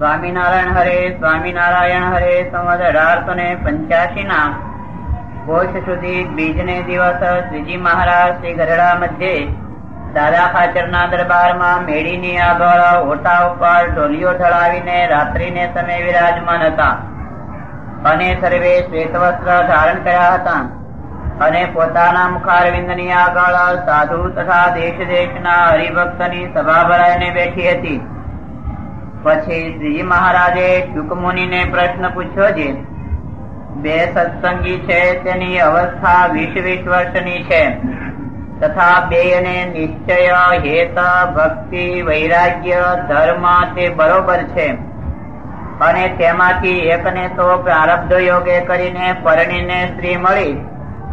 સ્વામિનારાયણ હરે સ્વામિનારાયણ હરે સંવત અઢારસો ને પંચ્યાસી ના કોષ સુધી બીજ ને દિવસ શ્રીજી મહારાજ શ્રી ગરડા મધ્યે. દાદા ખાચર ના દરબારમાં મેળી ની આગળ ઓટા ઉપર ઢોલિયો ઢળાવીને રાત્રિ ને સમય વિરાજમાન હતા. અને સર્વે શ્વેત વસ્ત્ર ધારણ કર્યા હતા. અને પોતાના મુખારવિંદની આગળ સાધુ તથા દેશ દેશના હરિભક્તની સભા ભરાઈને બેઠી હતી. પછી શ્રી મહારાજે શુકમુનિ ને પ્રશ્ન પૂછ્યો છે, બે સત્સંગી છે તેની અવસ્થા વીસ વીસ વર્ષની છે. તથા બે ને નિશ્ચય હેત ભક્તિ વૈરાગ્ય ધર્મ તે બરોબર છે. અને તેમાંથી એકને તો પ્રારબ્ધ યોગે કરીને પરણીને સ્ત્રી મળી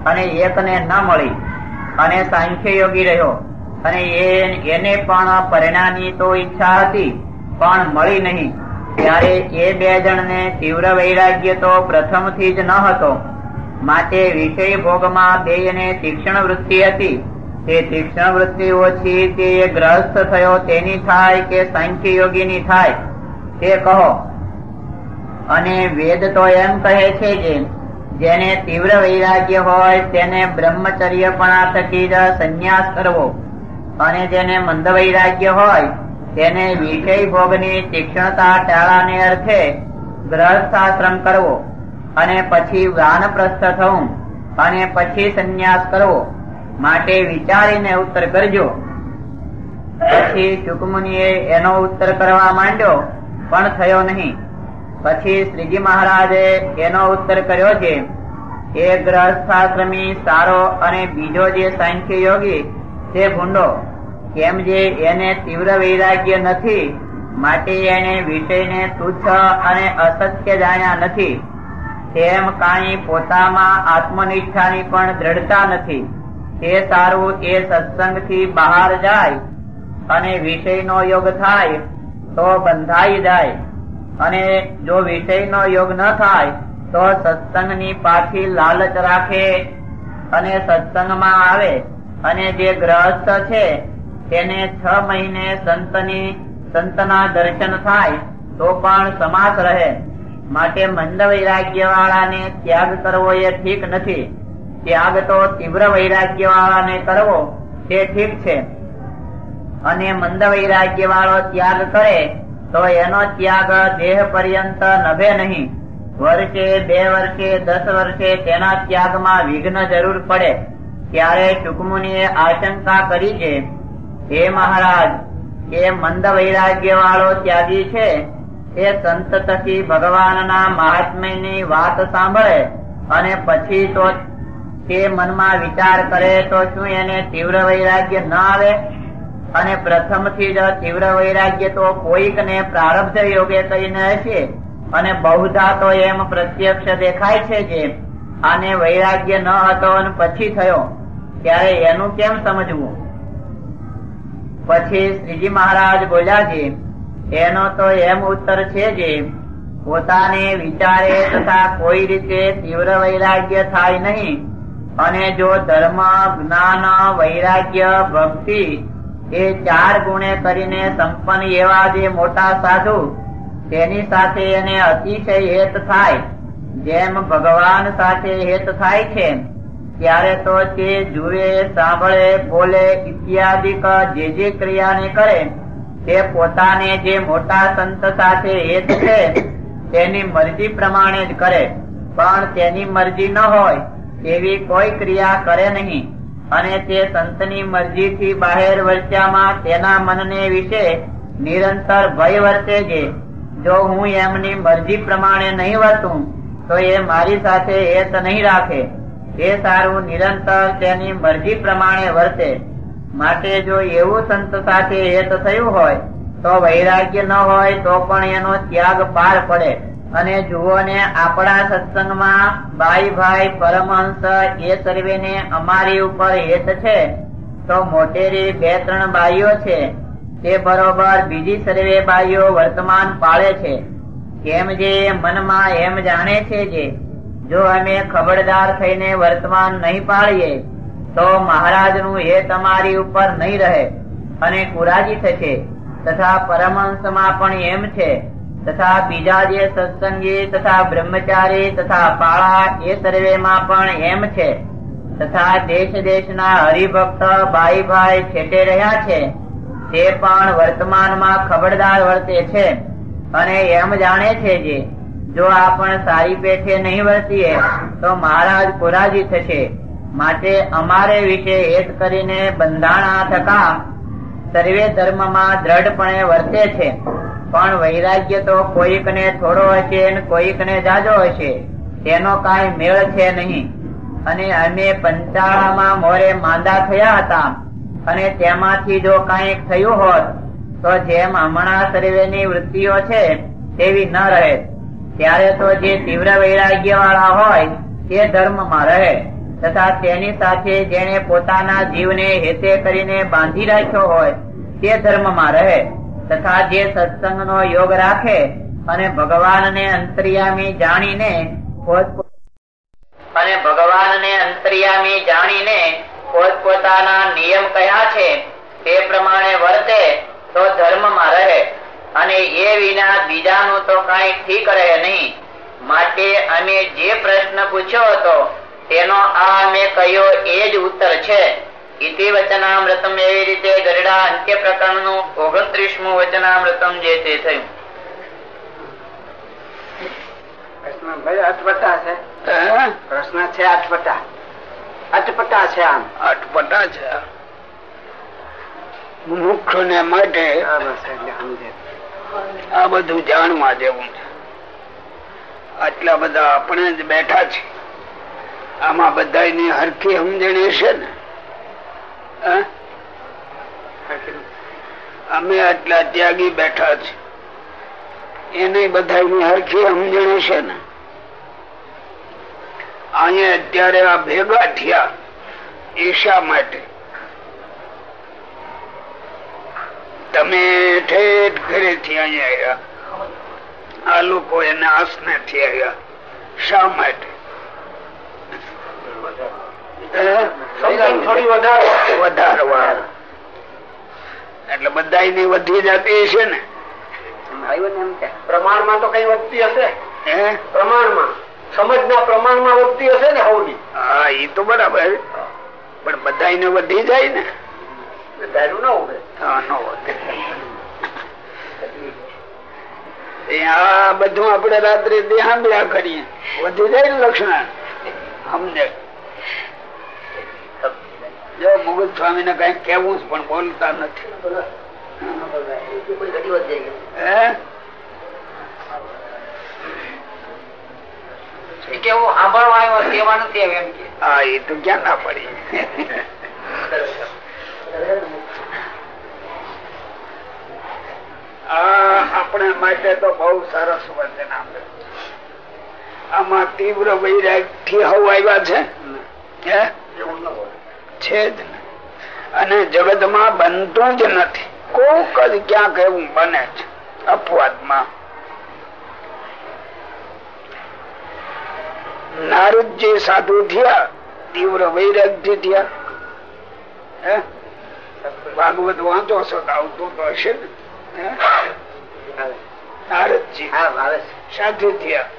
અને એકને ન મળી. અને સાંખ્ય યોગી રહ્યો અને એને પણ પરિણાની તો ઈચ્છા હતી. પણ મળી નહીં. ત્યારે એ બે જણને તીવ્ર વૈરાગ્ય તો પ્રથમથી જ ન હતો. માટે વિષય ભોગમાં બેયને તીક્ષ્ણ વૃત્તિ હતી. તે તીક્ષ્ણ વૃત્તિ ઓછી તે ગ્રસ્ત થયો તેની થાય કે સાંખ્ય યોગીની થાય, તે કહો. અને વેદ તો એમ કહે છે કે જેને તીવ્ર વૈરાગ્ય હોય તેને બ્રહ્મચર્યપણા થકી જ સંન્યાસ કરવો. અને જેને મંદ વૈરાગ્ય હોય તેને વિષય ભોગની તીક્ષ્ણતા ટાળાને અર્થે ગ્રહસ્થાશ્રમ કરવો અને પછી વાનપ્રસ્થ થવું અને પછી સંન્યાસ કરવો માટે વિચારીને ઉત્તર કરજો. પછી ચુકમુનિએ એનો ઉત્તર કરવા માંડ્યો, પણ થયો નહીં. પછી શ્રીજી મહારાજે એનો ઉત્તર કર્યો છે એ ગ્રહસ્થાશ્રમી, સારો અને બીજો જે સાંખ્ય યોગી, તે ભૂંડો કેમ જે એને તીવ્ર વૈરાગ્ય નથી, માટે એને વિષયને તુચ્છ અને અસત્ય જાણ્યા નથી. તેમ કાંઈ પોતામાં આત્મનિષ્ઠાની પણ દ્રઢતા નથી. તે સારું એ સત્સંગથી બહાર જાય અને વિષયનો યોગ થાય, તો બંધાઈ જાય. અને જો વિષયનો યોગ ન થાય, તો સત્સંગની પાછી લાલચ રાખે અને સત્સંગમાં આવે અને જે ગ્રહસ્થ છે તેને છ મહિને સંતની, સંતના દર્શન થાય, તો પણ સમાસ રહે. માટે મંદ વૈરાગ્ય વાળાને ત્યાગ કરવો એ ઠીક નથી. ત્યાગ તો તીવ્ર વૈરાગ્ય વાળાને કરવો, તે ઠીક છે. અને મંદ વૈરાગ્ય વાળો ત્યાગ કરે, તો એનો ત્યાગ દેહ પર્યંત નભે નહીં. વર્ષે બે વર્ષે, દસ વર્ષે તેના ત્યાગમાં વિઘ્ન જરૂર પડે. ત્યારે ટુકમુનિએ આશંકા કરી છે હે મહારાજ, એ મંદ વૈરાગ્ય વાળો ત્યાગી છે, એ સંત થકી ભગવાનના મહાત્મ્યની વાત સાંભળે અને પછી તો તે મનમાં વિચાર કરે તો શું એને તીવ્ર વૈરાગ્ય ન આવે? અને પ્રથમથી જ તીવ્ર વૈરાગ્ય તો કોઈક ને પ્રારબ્ધ યોગે કરીને હશે અને બહુધા તો એમ પ્રત્યક્ષ દેખાય છે જે આને વૈરાગ્ય ન હતો અને પછી થયો. ત્યારે એનું કેમ સમજવું? પછી શ્રીજી મહારાજ બોલ્યા છે એનો તો એમ ઉત્તર છે જે પોતાને વિચારે તથા કોઈ રીતે તીવ્ર વૈરાગ્ય થાય નહીં. અને જો ધર્મ, જ્ઞાન, વૈરાગ્ય, ભક્તિ એ ચાર ગુણે કરીને સંપન્ન એવા જે મોટા સાધુ, તેની સાથે એને અતિશય હેત થાય, જેમ ભગવાન સાથે હેત થાય છે. ત્યારે તો તે જુએ, સાંભળે, બોલે ઇત્યાદિ જે જે ક્રિયાને કરે, તે પોતાને જે મોટા સંત સાથે હેત છે, તેની મરજી પ્રમાણે જ કરે. પણ તેની મરજી ન હોય તેવી કોઈ ક્રિયા કરે નહીં. અને તે સંતની મરજીથી બહાર વર્ચ્યામાં તેના મનને વિશે નિરંતર ભય વર્તે છે. જો હું એમની મરજી પ્રમાણે નહીં વર્તું, તો એ મારી સાથે હેત નહીં રાખે. એ સારું નિરંતર તેની મરજી પ્રમાણે વર્તે. માટે જો એવું સંત સાથે હેત થયું હોય, તો વૈરાગ્ય ન હોય તો પણ એનો ત્યાગ પાર પડે. અને જુઓ ને, આપણા સત્સંગમાં ભાઈ ભાઈ પરમહંસ એ સર્વેને અમારી ઉપર હેત છે. તો મોટેરી બે ત્રણ બાઈઓ છે. તે બરોબર બીજી સર્વે બાઈઓ વર્તમાન પાળે છે. કેમ જે મનમાં એમ જાણે છે જે. જો અમે ખબરદાર થઈને વર્તમાન નહીં પાળીએ, તો મહારાજનું એ તમારી ઉપર નહીં રહે અને કુરાજી થશે. તથા પરમહંસમાં પણ એમ છે. તથા બીજા જે સત્સંગી તથા બ્રહ્મચારી તથા પાળા એ સર્વેમાં પણ એમ છે. તથા દેશ દેશના હરિભક્ત ભાઈ ભાઈ છેટે રહ્યા છે. તે પણ વર્તમાનમાં ખબરદાર વર્તે છે અને એમ જાણે છે જે. જો આપણે સારી પેઠે નહીં વર્તીએ તો મહારાજ કોરાજી થશે. માટે અમારે વિશે હેત કરીને બંધાણા થકા. સર્વે ધર્મમાં દ્રઢપણે વર્તે છે. પણ વૈરાગ્ય તો કોઈકને થોડો હશે ને કોઈકને જાજો હશે. તેનો કાંઈ મેળ છે નહીં. અને અમે પંચાળામાં મોરે માંદા થયા હતા. અને તેમાંથી જો કાંઈક થયું હોત, તો જેમ હમણાં સર્વેની વૃત્તિઓ છે, તેવી ન રહે. ત્યારે તો જે તીવ્ર વૈરાગ્ય વાળા હોય, તે ધર્મમાં રહે. તથા તેની સાથે જેને પોતાના જીવને હેતે કરીને બાંધી રાખ્યો હોય, તે ધર્મમાં રહે. તથા જે સત્સંગનો યોગ રાખે અને ભગવાનને અંતર્યામી જાણીને અને ભગવાનને અંતર્યામી જાણીને પોતપોતાના નિયમ કયા છે, તે પ્રમાણે વર્તે, તો ધર્મમાં રહે. અને એ વિના બીજાનું તો કઈ ઠીક રહે નહીં. માટે અમે જે પ્રશ્ન પૂછ્યો હતો તેનો આ અમે કહ્યો એ જ ઉત્તર છે. ઇતિ વચનામૃતમ એવી રીતે ગરડા અંત્ય પ્રકરણનું ઓગણત્રીસમું વચનામૃતમ જે તે થયું. પ્રશ્ન ભાઈ અટપટા છે. પ્રશ્ન છે અટપટા. અટપટા છે આમ. અટપટા છે? મુખ્ય ને માટે સમજે. આ બધું જાણવા જેવું છે. આટલા બધા આપણે જ બેઠા છે. આમાં બધાની હરખી સમજણી હશે ને? અમે આટલા ત્યાગી બેઠા છે. એને બધાની હરખી સમજણી છે ને? અહીંયા અત્યારે આ ભેગા થયા એ શા માટે. તમે ઠેઠ ઘરેથી અહીંયા આવ્યા. આ લોકો એને આસને થી આવ્યા. શા માટે? વધારવા એટલે બધા વધી જતી છે ને? ને પ્રમાણમાં તો કઈ વધતી હશે? હે? પ્રમાણમાં. સમજના પ્રમાણમાં વધતી હશે ને હવની? હા એ તો બરાબર. પણ બધા વધી જાય ને? ધાર્યું ના ઉભે હા નો વધે એ આ બધું આપણે રાત્રે દેહાંબ્યા કરીએ વધી જાય ને લક્ષણ સમજે જો મુગલ સ્વામી ને કઈ કેવું પણ બોલતા નથી હે કેવું સાંભળવા આવ્યો તેવા નથી આવ્યો એમ કે હા એ તો ક્યાં ના પડી આ આપણે માટે તો બહુ સરસ વચન આપે. આમાં તીવ્ર વૈરાગથી હવ આવ્યા છે. છે જ અને બનતું જ નથી. કોક જ ક્યાંક એવું બને છે. અપવાદમાં. નારદજી સાધુ થયા તીવ્ર વૈરાગથી થયા. હે? ભાગવત વાંચો છો તો આવતું તો હશે ને. હે? નારદજી હા આવે સાધુ થયા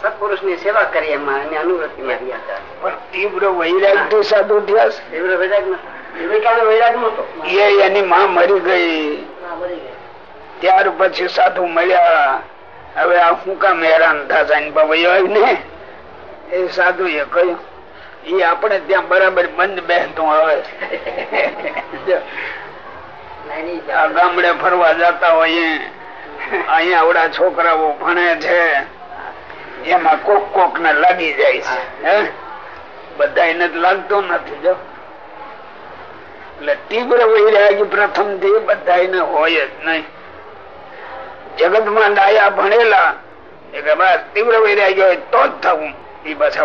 સત્પુરુષની સેવા કરી એમાં અને અનુવૃત્તિ માં રહ્યા હતા. પણ તીવ્ર વૈરાગથી સાધુ થયા તીવ્ર વૈરાગ વિવેકાનંદ વૈરાગ નતો એ એની માં મરી ગઈ. ત્યાર પછી સાધુ મળ્યા. હવે આ શું કામ હેરાન થતા ને એ સાધુ એ કહ્યું એ આપણે ત્યાં બરાબર બંધ બેસતું આવે. ગામડે ફરવા જતા હોઈએ. અહીંયા આવડા છોકરાઓ ભણે છે. એમાં કોક કોક ને લાગી જાય છે. બધા એને લાગતો નથી જો. એટલે તીવ્ર વૈરાગ પ્રથમથી બધા હોય જ નહીં. જગતમાં ડાયા ભણેલા એટલે બસ તીવ્ર વૈરાગ હોય તો જ થવું. એ પાછા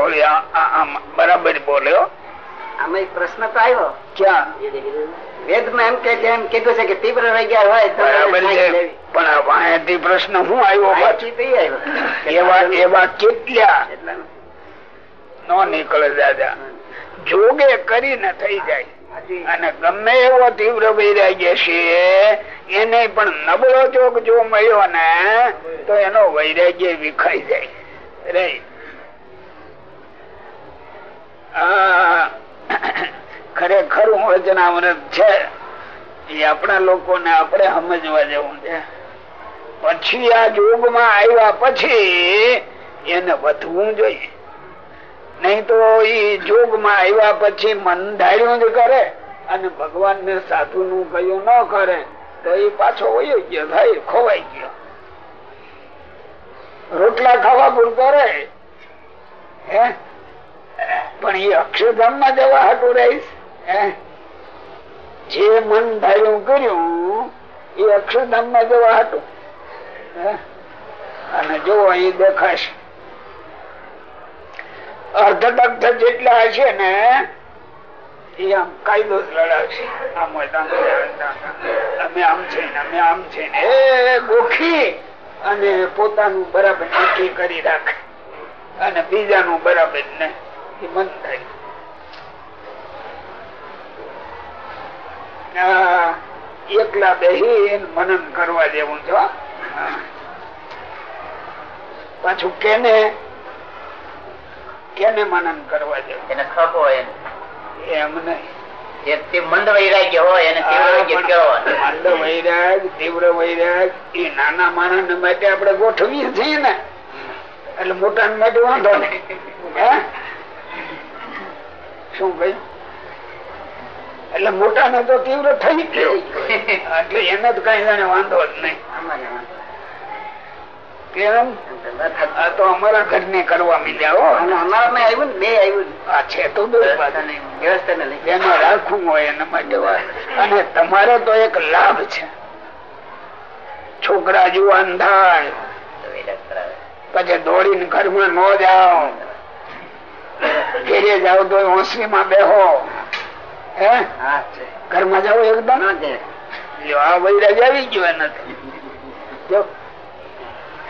બરાબર બોલ્યો આમાં એક પ્રશ્ન તો આવ્યો. ક્યાં? વેદમાં એમ કે એમ કીધું છે કે તીવ્ર વૈગ્યા હોય બરાબર છે. પણ અહીંથી પ્રશ્ન હું આવ્યો. એવા એવા કેટલા? નો નીકળે દાદા. જોગે કરીને થઈ જાય. અને ગમે એવો તીવ્ર વૈરાગ્ય છે એને પણ નબળો ચોક જો મળ્યો ને તો એનો વૈરાગ્ય વિખાઈ જાય. રે ખરેખર વચનામૃત છે. એ આપણા લોકોને આપણે સમજવા જેવું છે. પછી આ યુગમાં આવ્યા પછી એને વધવું જોઈએ. નહીં તો એ જોગમાં આવ્યા પછી મન ધાર્યું જ કરે અને ભગવાન ને સાધુ નું કયું ન કરે, તો એ પાછો વયો ગયો ભાઈ ખોવાઈ ગયો. રોટલા ખાવા પૂરતો રે હે? પણ એ અક્ષરધામમાં જવા હતું રહીશ? જે મન ધાર્યું કર્યું એ અક્ષરધામમાં જવા હતું. અને જો એ દેખાશે. અર્ધદગ્ધ જેટલા હશે ને એ આમ કાયદો લડાવશે. આમ અમે આમ છે ને અમે આમ છે ને. એ ગોખી! અને પોતાનું બરાબર નક્કી કરી રાખે. અને બીજાનું બરાબર ને એ મન થાય એકલા બેહી મનન કરવા જેવું છો પાછું કેને? કેને મનન કરવા જેવું? એને ખપ હોય એમ નહીં. મંદ વૈરાગ્ય હોય. મંદ વૈરાગ તીવ્ર વૈરાગ એ નાના માણસ માટે આપણે ગોઠવીએ છીએ ને. એટલે મોટા માટે વાંધો નહીં. શું કહ્યું? એટલે મોટા ને તો તીવ્ર થઈ ગયો. એટલે એને તો કઈ જાણે વાંધો જ નહીં. કેમ? આ તો અમારા ઘર ને કરવા મીડ્યા હો. અમારામાં આવ્યું બે આવ્યું આ છે તો એને રાખવું હોય એના માટે અને તમારે તો એક લાભ છે. છોકરા જુવાન થાય. પછી દોડીને ઘરમાં ન જાઓ. ઘેરે જાઓ તો હોંસરીમાં બેહો. હે હા છે ઘરમાં જવું એકદમ ના આવી ગયો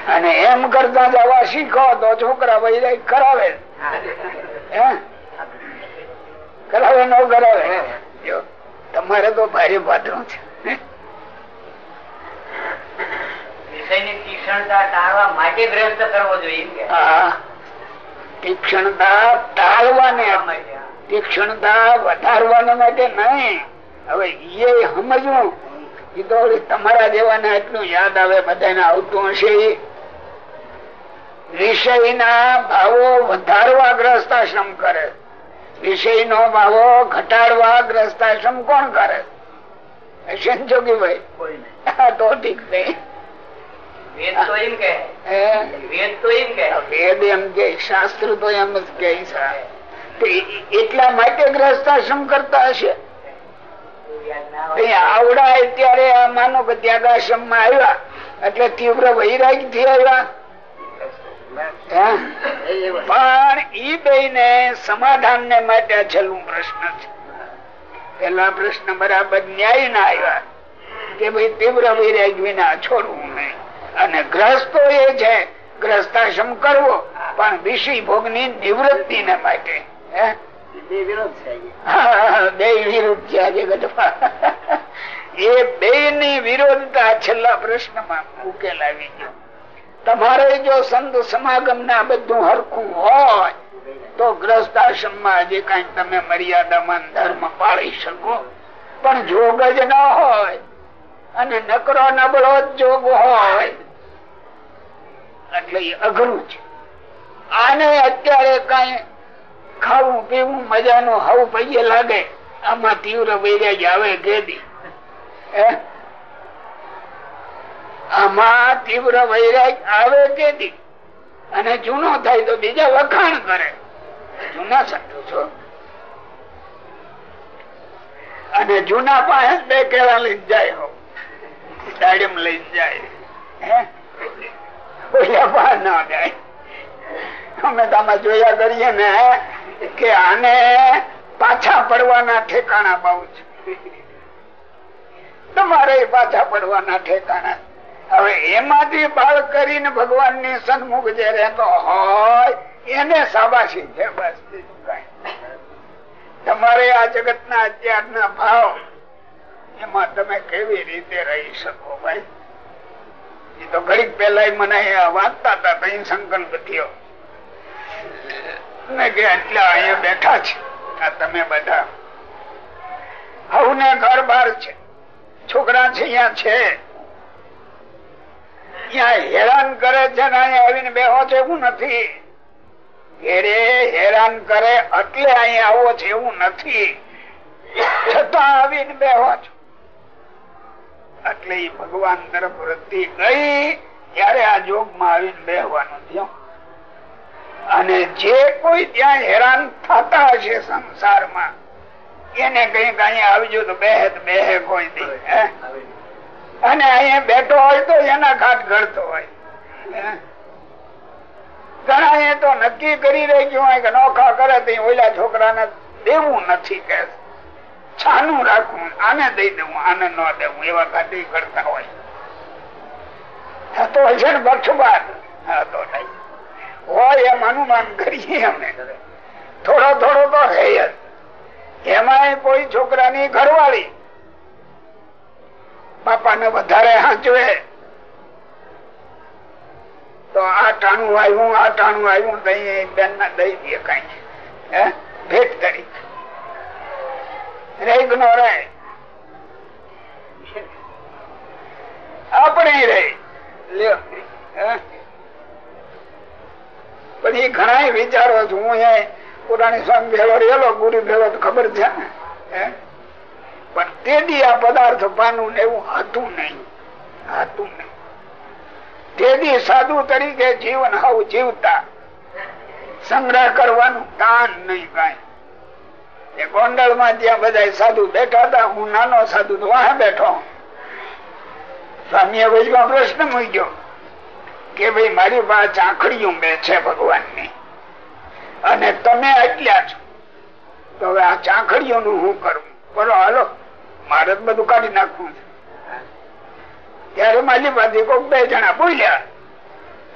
અને એમ કરતા જવા શીખો તો છોકરા વૈરાગ કરાવે. કરાવે ન કરાવે. તમારે તો ભારે પાત્ર છે. તીક્ષ્ણતા ટાળવા માટે ગ્રસ્ત કરવો જોઈએ એમ કે. હા. તીક્ષ્ણતા તીક્ષ્ણતા માટે નહીં. હવે એ સમજવું એ તો તમારા જેવાને એટલું યાદ આવે બધાને આવતું હશે વિષયના ભાવો વધારવા ગ્રસ્તાશ્રમ કરે. વિષયનો ભાવો ઘટાડવા ગ્રસ્તાશ્રમ કોણ કરે? સંજોગીભાઈ કોઈ તો ઠીક નહીં વેદ તો એમ કે હે? વેદ તો એમ કે વેદ એમ કે શાસ્ત્ર તો એમ જ કે. તો એટલા માટે ગ્રહસ્થાશ્રમ કરતા હશે. આવડાય ત્યારે આ માનો કે ત્યાગાશ્રમમાં આવ્યા, એટલે તીવ્ર વૈરાગથી આવ્યા પણ ઈ બે સમાધાન ને માટે છેલ્લું પ્રશ્ન છે. પેલા પ્રશ્ન બરાબર ન્યાય ના આવ્યા, કે ભાઈ તીવ્ર વૈરાગ વિના છોડવું નહીં. અને ગ્રસ્તો એ છે, ગ્રસ્તાશ્રમ કરવો, પણ વિષય ભોગ નિવૃત્તિ ને માટે? બે વિરોધ છે બે વિરુદ્ધ છે આજે ગઢમાં એ બે ની વિરોધતા છેલ્લા પ્રશ્નમાં ઉકેલ આવી ગયો. તમારે જો સંત સમાગમ ના બધું હરખું હોય તો ગ્રસ્ત આશ્રમમાં જે કઈ તમે મર્યાદામાં ધર્મ પાળી શકો. પણ જોગ જ ન હોય અને નકરો નબળો જ જોગ હોય એટલે એ અઘરું છે. આને અત્યારે કઈ ખાવું પીવું મજાનું હવું પૈયે લાગે. આમાં તીવ્ર વૈરાગ આવે કેદી આમાં તીવ્ર વૈરાગ આવે કેદી અને જૂનો થાય તો બીજા વખાણ કરે. જૂના સાધુ છો. અને જૂના પાસે બે કેળા લઈ જાય હો. દાડમ લઈ જાય. ઓલા ના જાય. અમે જોયા કરીએ ને કે આને પાછા પડવાના ઠેકાણા બહુ છે. તમારે પાછા પડવાના ઠેકાણા. હવે એમાંથી બાળ કરીને ભગવાનની સન્મુખ જે રહેતો હોય, એને સાબાશી છે, બસ તમારે આ જગત ના અત્યારના ભાવ એમાં તમે કેવી રીતે રહી શકો ભાઈ? એ તો ઘડીક પેલા મને વાંચતા હતા સંકલ્પ થયો હેરાન કરે છે આવીને બેહો છે એવું નથી. ઘેરે હેરાન કરે એટલે અહીંયા આવો છે એવું નથી. છતાં આવીને બેહો છો. એટલે ભગવાન તરફ વૃત્તિ ગઈ, ત્યારે આ જોગમાં આવીને બેહવાનું થયું. અને જે કોઈ ત્યાં હેરાન થતા હશે સંસારમાં, એને કંઈક અહીંયા આવજો તો તો બેહે કોઈ દી અને અહીંયા બેઠો હોય તો એના ઘાટ ઘડતો હોય. ઘણા એ તો નક્કી કરી રહી ગયું હોય કે નોખા કરે તો ઓલા છોકરાને દેવું નથી કે છાનું રાખવું, આને દઈ દેવું, આને ન દેવું, એવા ઘાટી કરતા હોય. થતો હશે ને બક્ષબાદ હા તો નહીં. હોય એમ અનુમાન કરીએ અમે. થોડો થોડો તો હે એમાં કોઈ છોકરાની ઘરવાળી. બાપાને વધારે હાંચવે. તો આ ટાણું આવ્યું આ ટાણું આવ્યું દઈ બેન ના દઈ દે કઈ. હે? ભેટ કરી. રેગ નો રે આપણે રે લ્યો. હે? પણ એ ઘણા વિચારો છું. હું એ પુરાણી સ્વામી ભેળો રેલો ગુરુ ભેળો તો ખબર છે? ને? પણ દી આ પદાર્થ પાનું એવું હતું નહીં. હતું નહીં. દી સાધુ તરીકે જીવન હાવ જીવતા. સંગ્રહ કરવાનું તાન નહીં કઈ. એ ગોંડલમાં ત્યાં બધા સાધુ બેઠા હતા. હું નાનો સાધુ તો વાહ બેઠો. સ્વામી વચમાં પ્રશ્ન મૂક્યો. કે ભાઈ, મારી પાસે ચાંખડીયું બે છે ભગવાનની અને તમે આટલ્યા છો. તો હવે આ ચાંખડીયું નું હું કરું? બોલો, હાલો. મારે બધું કાઢી નાખવું ત્યારે મારી પાસે કોઈક બે જણા બોલ્યા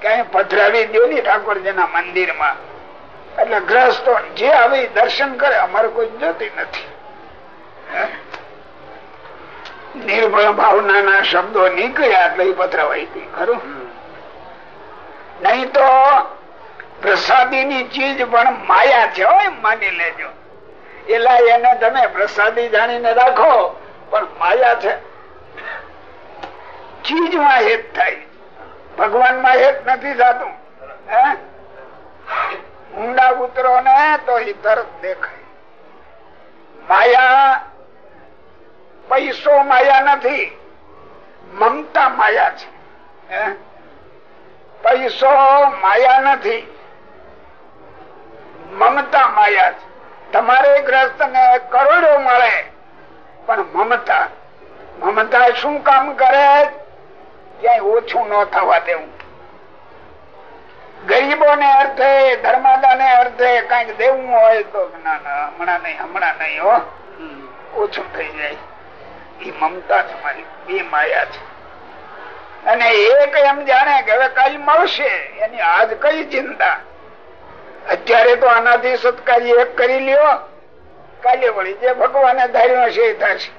કે પધરાવી દો ને ઠાકોરજી ના મંદિર એટલે ગ્રસ્તો જે આવે દર્શન કરે, અમારે કોઈ જતી નથી? નિર્ભય ભાવના ના શબ્દો નીકળ્યા એટલે પધરાવાઈ ગઈ. ખરું? નહીં તો પ્રસાદી ની ચીજ પણ માયા છે માની લેજો. એલા એને તમે પ્રસાદી જાણીને રાખો, પણ માયા છે. ચીજમાં હેત થાય. ભગવાનમાં હેત નથી થતું. ઊંડા ઉતરો ને તો એ તરત દેખાય. માયા પૈસો માયા નથી, મમતા માયા છે. હે? પૈસો માયા નથી. મમતા માયા છે. તમારે ગ્રસ્ત ને કરોડો મળે પણ મમતા મમતા શું કામ કરે? ક્યાંય ઓછું ન થવા દેવું. ગરીબો ને અર્થે ધર્માદા ને અર્થે કંઈક દેવું હોય તો ના ના હમણાં નહીં હમણાં નહીં હો. ઓછું થઈ જાય. એ મમતા તમારી બે માયા છે. અને એક એમ જાણે કે હવે કઈ મળશે, એની આજ કઈ ચિંતા? અત્યારે તો આનાથી સત્કારી એક કરી લ્યો. કાલે વળી જે ભગવાને ધાર્યું હશે એ થશે.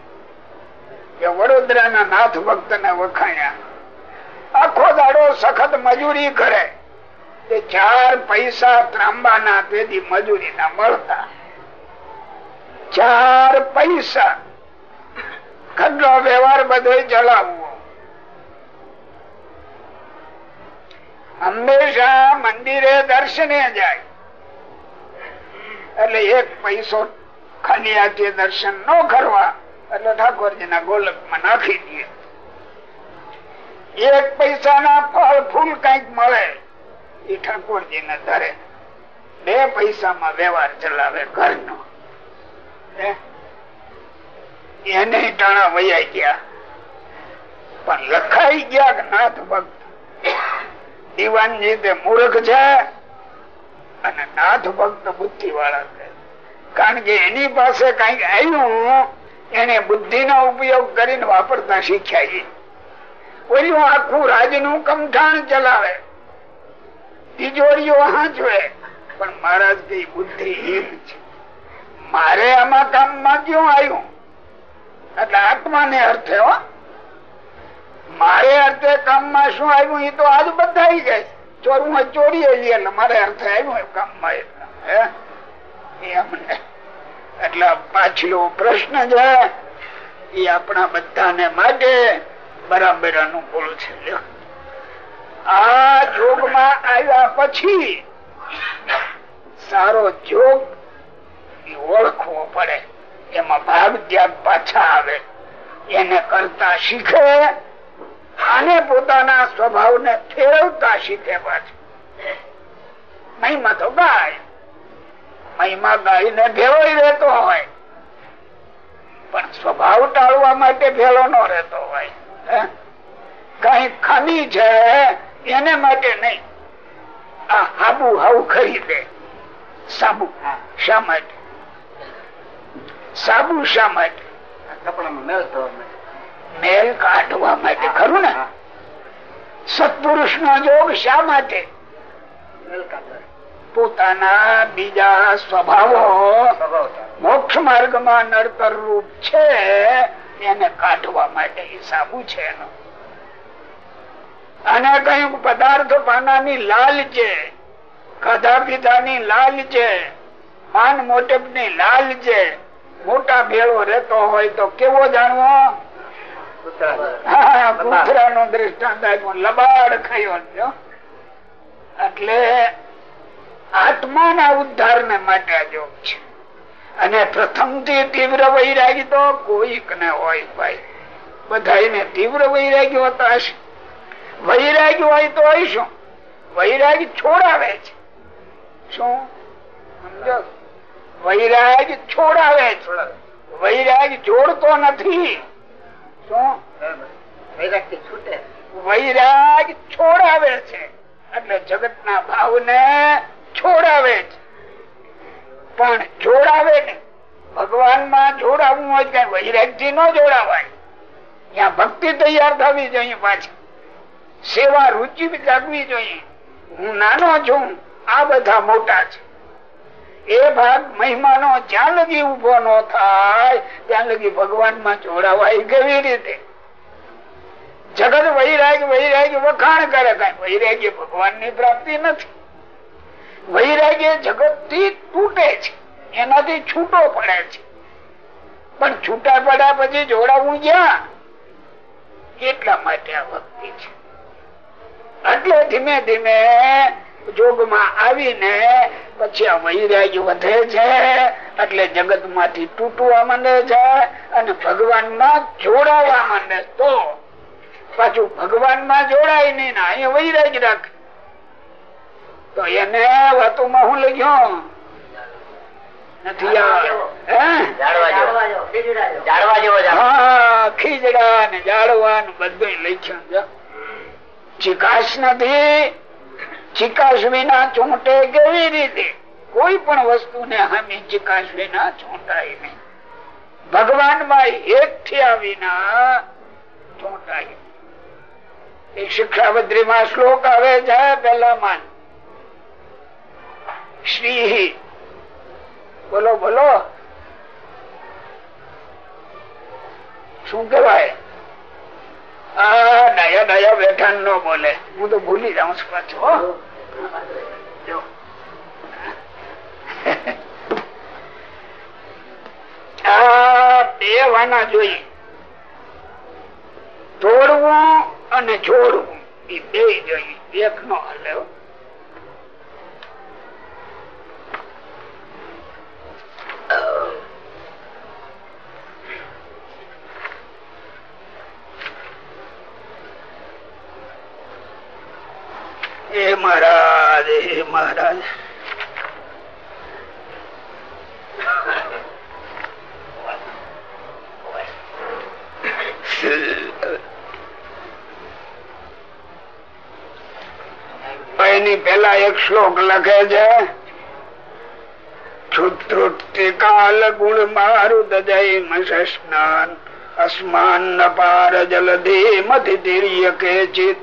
કે વડોદરાના નાથ ભક્ત ને વખાણ્યા. આખો દાડો સખત મજૂરી કરે. તે ચાર પૈસા ત્રાંબાના તેથી મજૂરી ના મળતા. ચાર પૈસા. ઘરનો વ્યવહાર બધો ચલાવવો. હંમેશા મંદિરે દર્શને જાય. એટલે એક પૈસો ખાલી દર્શન ન કરવા, એટલે ઠાકોરજી ના ગોલકમાં નાખી દે. એક પૈસા ના ફળ, ફૂલ કંઈક મળે, એ ઠાકોરજી ને ધરે. બે પૈસામાં વ્યવહાર ચલાવે ઘરનો. નો એને ટાણા વૈયા ગયા. પણ લખાઈ ગયા નાથ ભક્ત. દીવાનજી તે મૂર્ખ છે અને નાથ ભક્ત બુદ્ધિ વાળા છે. કારણ કે એની પાસે કંઈક આવ્યું, એને બુદ્ધિ નો ઉપયોગ કરીને વાપરતા શીખ્યા ઓલું આખું રાજનું કમઠાણ ચલાવે. તિજોરીઓ હાંચવે. પણ મહારાજ કઈ બુદ્ધિહીન છે. મારે આમાં કામમાં ક્યું આવ્યું? એટલે આત્માને અર્થે હો મારે અર્થે કામમાં શું આવ્યું એ તો આજ બધા જાય ચોરું ચોરી આવી એટલે મારે અર્થે આવ્યું કામમાં એમને એટલે પાછલો પ્રશ્ન છે એ આપણા બધાને માટે બરાબર અનુકૂળ છે. આ જોગમાં આવ્યા પછી સારો જોગ ઓળખવો પડે. એમાં ભાગ ત્યાગ પાછા આવે. એને કરતા શીખે અને પોતાના સ્વભાવ ને ફેરવતા શીખે પાછું. મહિમા તો ગાય. મહિમા ગાય ને ભેળોઈ રહેતો હોય. પણ સ્વભાવ ટાળવા માટે ભેળો ન રહેતો હોય. કઈ ખામી છે એને માટે નહીં. આ હાબુ હાવ ખરીદે સાબુ. શા માટે? સાબુ શા માટે? મેલ કાઢવા માટે, ખરું ને? સત્પુરુષ નો યોગ શા માટે? પોતાના બીજા સ્વભાવો મોક્ષ માર્ગમાં નડતર રૂપ છે, એને કાઢવા માટે હિસાબુ છે એનો. અને કંઈક પદાર્થ પાનાની લાલ છે, ખાધા પીધાની લાલ છે, માન મોટપની લાલ છે, મોટા ભેળો રહેતો હોય તો કેવો જાણવો? કૂતરા નો દ્રષ્ટાંત લબાડ ખાયો એટલે આત્માના ઉદ્ધાર ને માટે આ જોગ છે. અને પ્રથમથી તીવ્ર વૈરાગી તો કોઈક ને હોય ભાઈ. બધા તીવ્ર વૈરાગી હોતા હશે. વૈરાગી હોય તો હોય શું? વૈરાગી છોડાવે છે. શું? સમજો? વૈરાગ છોડાવે છે. વૈરાગ જોડતો નથી. વૈરાગ છોડાવે છે. એટલે જગત ના ભાવ ને છોડાવે છે. પણ જોડાવે ને ભગવાનમાં જોડાવવું હોય કઈ વૈરાગજી નો જોડાવાય. ત્યાં ભક્તિ તૈયાર થવી જોઈએ પાછી. સેવા, રુચિ જાગવી જોઈએ. હું નાનો છું, આ બધા મોટા છે. એ ભાગ મહિમાનો જ્યાં લગી ઊભો નો થાય, ત્યાં લગી ભગવાનમાં જોડાવાય કેવી રીતે? જગત વૈરાગ વૈરાગ વખાણ કરે કઈ. વૈરાગ્ય ભગવાનની પ્રાપ્તિ નથી. વૈરાગ્ય જગતથી તૂટે છે. એનાથી છૂટો પડે છે. પણ છૂટા પડ્યા પછી જોડાવું ક્યાં એટલા માટે આ ભક્તિ છે. એટલે ધીમે ધીમે જોગમાં આવીને પછી આ વૈરાગ્ય વધે છે એટલે જગતમાંથી તૂટવા માંડે છે અને ભગવાનમાં જોડાવા માંડે તો પાછું ભગવાનમાં જોડાય નઈ ને અહીંયા વૈરાગ્ય રાખ. તો એને વાતોમાં હું લખ્યો? નથી ખીજડા ને જાળવા ને બધું લખ્યું ચિકાશ નથી ચિકાશ વિના ચોંટે કેવી રીતે? કોઈ પણ વસ્તુ ને હામી ચિકાશ વિના ચોંટાય નહીં. ભગવાનમાં એક થયા વિના ચોંટાય એક શિક્ષાબદ્રી માં શ્લોક આવે છે પેલા માન શ્રી બોલો બોલો. શું કેવાય નયા નયા બેઠા ન બોલે. હું તો ભૂલી જાઉં છું પાછું આ બે વાના જોઈએ. તોડવું અને જોડવું. એ બે જોઈએ. એક નો હાલે એ મહારાજ એ મહારાજ. એની પેલા એક શ્લોક લખે છે કાલ ગુણ મારું દજય સ્નાન અસ્માન પાર જલધી મધિ કે ચિત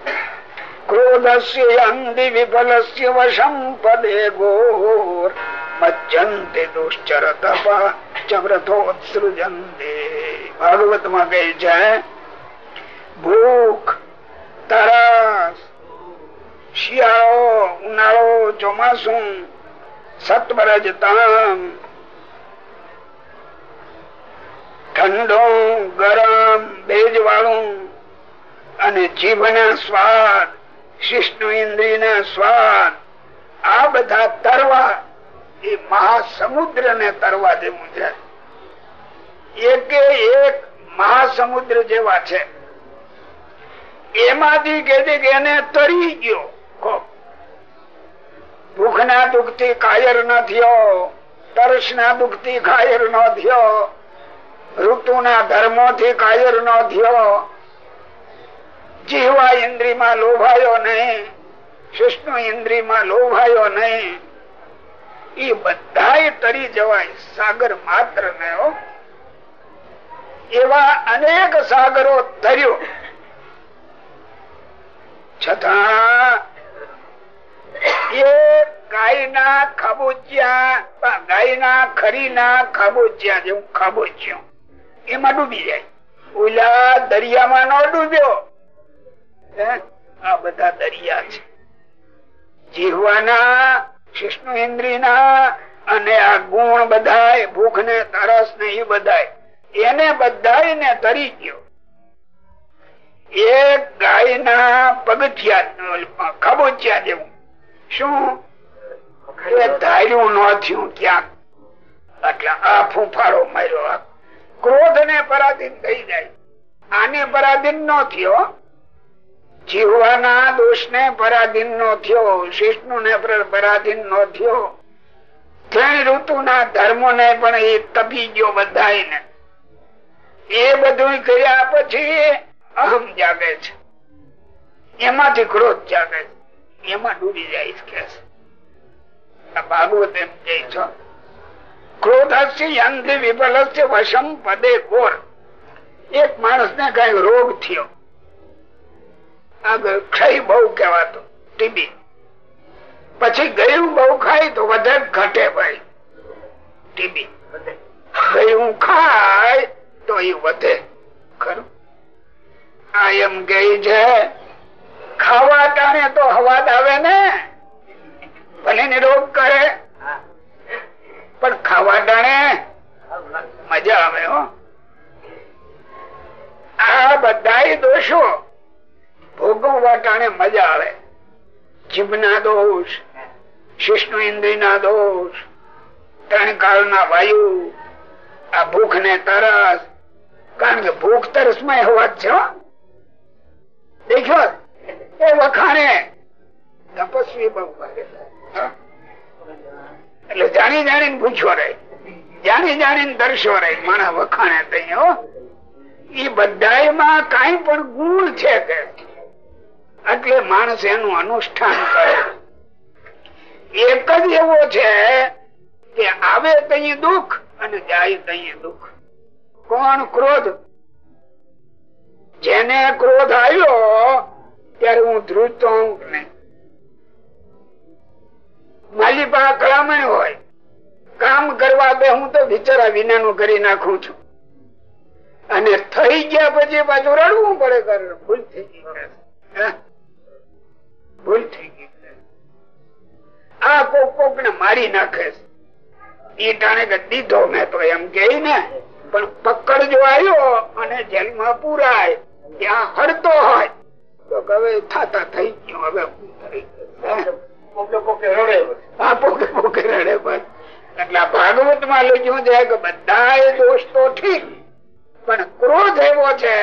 ક્રોધસ્ય અંધિ વિફલસ્ય ભાગવતમાં કહે છે ભૂખ તરસ શિયાળો ઉનાળો ચોમાસું સતબરજ તામ ઠંડો ગરમ ભેજ વાળું અને જીભના સ્વાદ શિષ્ણુ ઇન્દ્રિય ના સ્વાદ આ બધા તરવા એ મહાસમુદ્ર ને તરવા જેવું છે. એકે એક મહાસમુદ્ર જેવા છે. એમાંથી કે એને તરી ગયો. ભૂખ ના દુઃખથી કાયર ન થયો તરસ ના દુઃખથી કાયર ન થયો ઋતુ ના ધર્મો થી કાયર ન થયો જીવા ઇન્દ્રિયમાં લોભાયો નહીં શિષ્ણુ ઇન્દ્રિયમાં લોભાયો નહીં. એ બધા તરી જવાય, સાગર માત્ર નયો એવા અનેક સાગરો તર્યો છતાં એ ગાયના ખાબોચિયા ગાયના ખરીના ખાબોચિયા જેવું ખાબોચ્યું. એમાં ડૂબી જાય. ઓલા દરિયામાં ન ડૂબ્યો. આ બધા દરિયા છે. જીવવાના શિષ્ણુ ઇન્દ્રિયના અને આ ગુણ બધા ભૂખ ને તરસ ને એ બધા એને બધા ને તરી ગયો. એક ગાયના પગથિયા ખાબોચ્યા જેવું. શું? ધાર્યું ન થયું ક્યાંક. એટલે આ ફૂફાડો માર્યો. ક્રોધ ને પરાધીન થઈ જાય. આને પરાધીન ન થયો. જીવવાના દોષ ને પરાધીન નો થયો શિષ્ણુ ને પરાધીન નો થયો. ત્રણ ઋતુ ના ધર્મો ને પણ એ તપી ગયો બધા એ બધું કર્યા પછી અહમ જાગે છે. એમાંથી ક્રોધ જાગે છે. એમાં ડૂબી જાય કે ભાગવત એમ કે છો ક્રોધ હશે અંધ વિફલ હશે વશમ પદે ગોર. એક માણસ ને કઈ રોગ થયો. આગળ ક્ષય બહુ કહેવાતો, ટીબી. પછી ગયું બહુ ખાય તો વધે ઘટે ભાઈ. ટીબી. ગયું ખાય તો એ વધે. ખરું? આ એમ કે છે, ખાવા ટાણે તો હવાદ આવે ને, ભલે ને રોગ કરે. પણ ખાવા ટાણે મજા આવે હો. આ બધા દોષો ભોગવવા ટાણે મજા આવે. જીભના દોષ, શિષ્ણુ ઇન્દ્રિય ના દોષ ત્રણ કાળ ના વાયુ, આ ભૂખ ને તરસ, કારણ કે ભૂખ તરસમાં હોવા છે દેખ્યો એ વખાણે. તપસ્વી બહુ એટલે જાણી જાણીને પૂછ્યો રે. જાણી જાણીને દર્શો રે. માણા વખાણે તૈયાર એ બધા કઈ પણ ગુણ છે કે. એટલે માણસ એનું અનુષ્ઠાન કરે. એક જ એવો છે કે આવે તહી દુઃખ અને જાય તહી દુઃખ. કોણ ક્રોધ? જેને ક્રોધ આવ્યો, ત્યારે હું ધ્રુજતો નહીં? મારી પાસે હોય, કામ કરવા બે હું તો વિચારા વિનાનું કરી નાખું છું. અને થઈ ગયા પછી પાછું રડવું પડે ભૂલ થઈ ગઈ. ભૂલ થઈ ગઈ. આ કોક કોક ને મારી નાખે એ ટાણે દીધો મેં તો એમ કે ને પણ પકડ જો આવ્યો અને જેલમાં પુરાય ત્યાં હડતો હોય. તો હવે થાતા થઈ ગયો હવે એટલે ભાગવતમાં લખ્યું છે કે બધા દોષ તો ઠીક પણ ક્રોધ એવો છે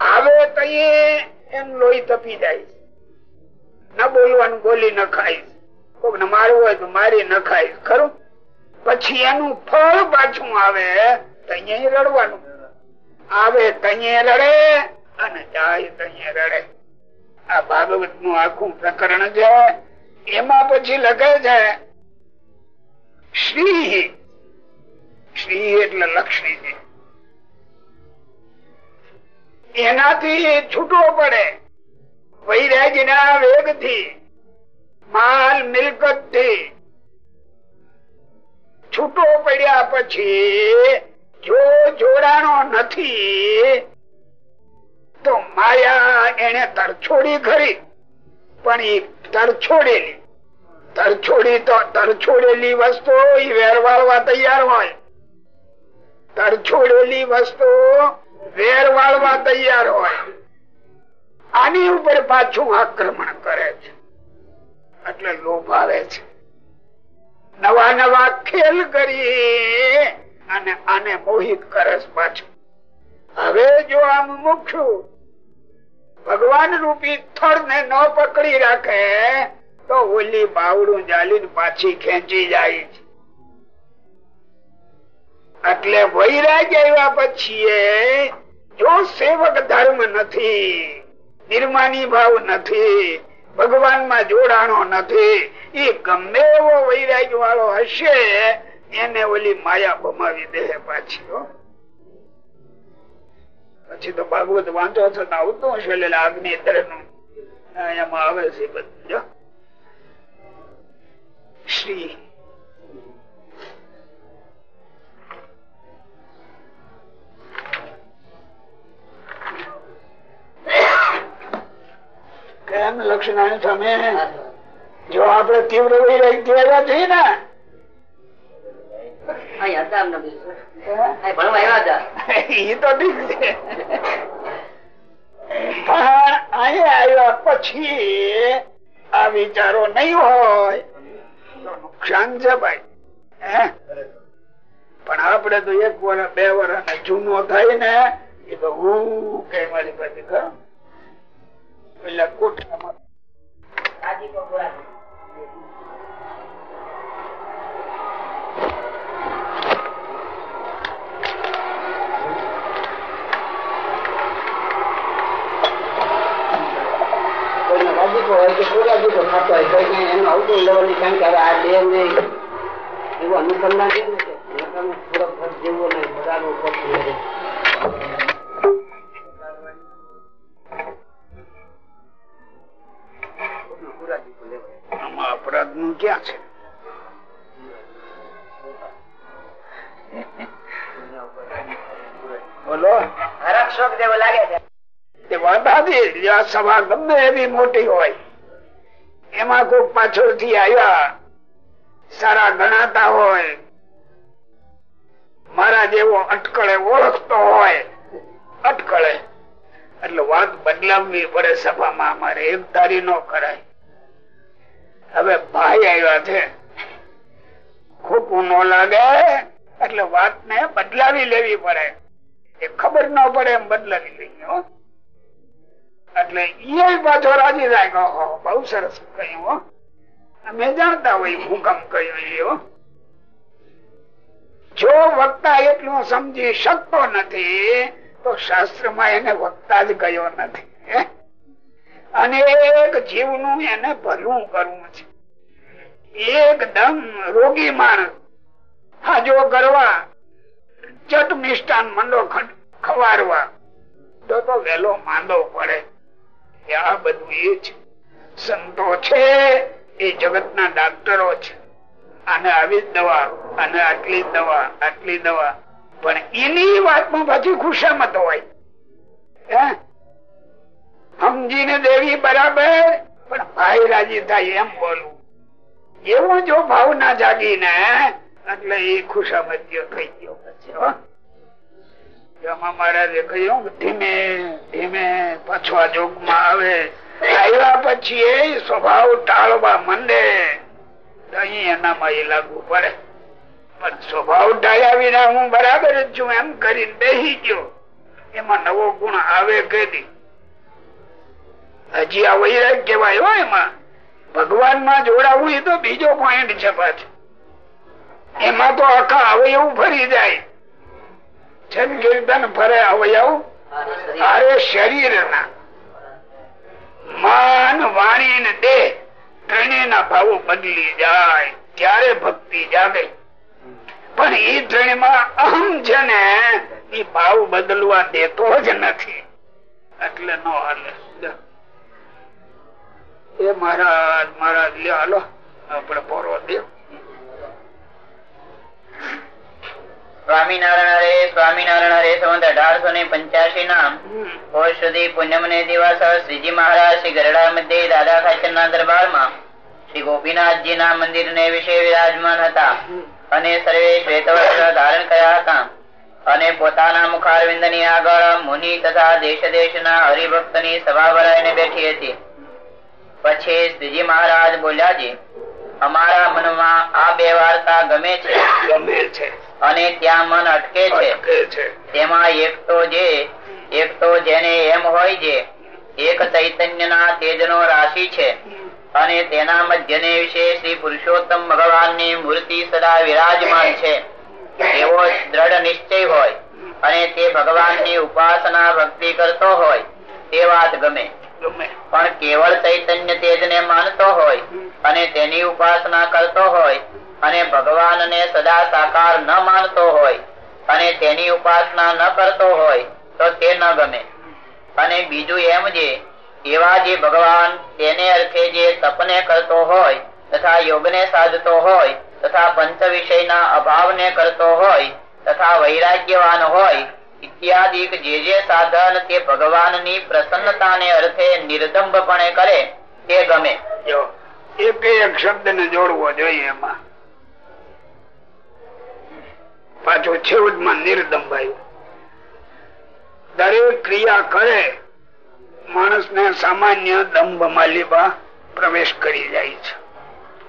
આવે તો એમ લોહી તપી જાય ન બોલવાનું બોલી ન કોક ને મારવું હોય તો મારી ન ખરું? પછી એનું ફળ પાછું આવે, તો રડવાનું. આવે તઈએ રડે અને જાય તઈએ રડે. આ ભાગવતનું આખું પ્રકરણ છે, એમાં પછી લખે છે, શ્રી. શ્રી એટલે લક્ષ્મીજી. એનાથી છૂટવો પડે. વૈરાગ વેગથી માલ મિલકતથી છૂટો પડ્યા પછી જો જોડાણો નથી, તો માયા એને તરછોડી ખરી. પણ એ તરછોડેલી, તરછોડી તો તરછોડેલી વસ્તુ વેરવાળવા તૈયાર હોય. તરછોડેલી વસ્તુ વેરવાળવા તૈયાર હોય. આની ઉપર પાછું આક્રમણ કરે છે. એટલે લોભ આવે છે. નવા નવા ખેલ કરી અને આને મોહિત કરે છે પાછું. હવે જો આમ મુખ્યું ભગવાન રૂપી થળ ને ન પકડી રાખે, તો ઓલી બાવડું જાલીને પાછી ખેંચી જાય છે. એટલે વૈરાગ આવ્યા પછી જો સેવક ધર્મ નથી નિર્માની ભાવ નથી ભગવાનમાં જોડાણો નથી એ ગમે એવો વૈરાગ વાળો હશે, એને ઓલી માયા બમાવી દે પાછી. પછી તો ભાગવત વાંચો છો તો આવતું હશે, એટલે નું એમાં આવે છે બધું. શ્રી કેમ લક્ષ્મણ સામે જો આપડે તીવ્ર થયેલા છીએ ને પણ અહીંયા આવ્યા પછી આ વિચારો નહીં હોય. તો નુકસાન છે ભાઈ? પણ આપડે તો એક વર્ષ બે વર્ષ જૂનો થાય ને એ તો હું કે મારી પાસે ખરો એટલે કોઠામાં કોઈને રાજીપો હોય કે પ્રોરાજીપો થતો હોય કોઈને એનું આઉટડોર લેવલની કારણ કે હવે આ બે ને એવું અનુસંધાન કર્યું છે નકામું થોડોક ખર્ચ જેવો ને બધાનું ખર્ચ અપરાધનું ક્યાં છે? બોલો. હરક જેવો લાગે છે આવ્યા, સારા ગણાતા હોય, મારા જેવો અટકળે ઓળખતો હોય, અટકળે. એટલે વાત બદલાવવી પડે સભામાં, અમારે એક ધારી નો કરાય. હવે ભાઈ આવ્યા છે. ખોટું ન લાગે, એટલે વાત ને બદલાવી લેવી પડે. એ ખબર ન પડે એમ બદલાવી લઈએ એટલે એ પાછો રાજી થાય બહુ સરસ કહ્યું અમે જાણતા હોય હું કામ કહ્યું જો વક્તા એટલું સમજી શકતો નથી, તો શાસ્ત્રમાં એને વક્તા જ કયો નથી હે? અને એક જીવનું એને ભલું કરવું છે. એકદમ રોગી માણસ. હાજો કરવા ચટ મિષ્ટાન મંડો ખવારવા, તો તો વેલો માંદો પડે. આ બધું એ છે સંતો છે, એ જગત ના ડાક્ટરો છે. આને આવી જ દવા, અને આટલી દવા આટલી દવા. પણ એની વાતમાં પછી ખુશામત હોય. હે? સમજીને દેવી બરાબર. પણ ભાઈ રાજી થાય એમ બોલવું એવું જો ભાવ ના જાગીને, એટલે એ ખુશામત્ય થઈ ગયો પછી મહારાજે કહ્યું એ સ્વભાવ ટાળવા મંડે. અહીં એનામાં એ લાગુ પડે. પણ સ્વભાવ ટાળ્યા વિના હું બરાબર જ છું, એમ કરીને બેસી ગયો. એમાં નવો ગુણ આવે કે નહીં? હજી આ વૈરાગ કેવાય હોય એમાં. ભગવાનમાં જોડાવું એ તો બીજો પોઈન્ટ છે પાછો. એમાં તો આખા અવયવ ફરી જાય. છન કીર્તન ફરે અવયવ અરે શરીર ના માન, વાણી ને દેહ ત્રણેય ના ભાવો બદલી જાય. ત્યારે ભક્તિ જાગે. પણ એ ત્રણેયમાં અહમ છે ને, એ ભાવ બદલવા દેતો જ નથી. એટલે નો હાલે. એ મહારાજ મહારાજ લે હાલો. આપડે પોરો દે. સ્વામિનારાયણ હરે સ્વામિનારાયણ હરે સંવત અઢારસો ને પંચ્યાસી ના વર્ષ સુધી પુણ્યમ ને દિવસ શ્રીજી મહારાજ શ્રી ગરડા મધ્ય દાદા ખાચર ના દરબારમાં શ્રી ગોપીનાથજી ના મંદિર ને વિશે વિરાજમાન હતા. અને સર્વે શ્વેત ધારણ કર્યા હતા. અને પોતાના મુખારવિંદની આગળ મુનિ તથા દેશ દેશ ના હરિભક્તની સભા ભરાઈને બેઠી હતી. પછી શ્રીજી મહારાજ બોલ્યા જી અમારા મનમાં આ બે વાર્તા ગમે છે. ગમે છે. અને ત્યાં મન અટકે છે. અટકે છે. તેમાં એક તો જે એક તો જેને એમ હોય છે એક ચૈતન્ય ના તેજ નો રાશિ છે. અને તેના મધ્યને વિશે શ્રી પુરુષોત્તમ ભગવાનની મૂર્તિ સદા વિરાજમાન છે. એવો દ્રઢ નિશ્ચય હોય અને તે ભગવાનની ઉપાસના ભક્તિ કરતો હોય તે વાત ગમે. પણ કેવળ ચૈતન્ય તેજ ને માનતો હોય અને તેની ઉપાસના કરતો હોય અને ભગવાન ને સદા સાકાર ન માનતો હોય અને તેની ઉપાસના ન કરતો હોય તો તે ન ગમે. અને બીજું એમ જે, એવા જે ભગવાન તેને અર્થે જે તપને કરતો હોય તથા યોગને સાધતો હોય તથા પંચ વિષયના અભાવને કરતો હોય તથા વૈરાગ્યવાન હોય ઇત્યાદિક જે જે સાધન તે ભગવાનની પ્રસન્નતાને અર્થે નિર્દંભપણે કરે તે ગમે જો એક એક શબ્દ ને જોડવો જોઈએ એમાં. પાછો છેવટમાં નિર્દંભાયું દરેક ક્રિયા કરે માણસ ને સામાન્ય દંભ માલિબા પ્રવેશ કરી જાય છે.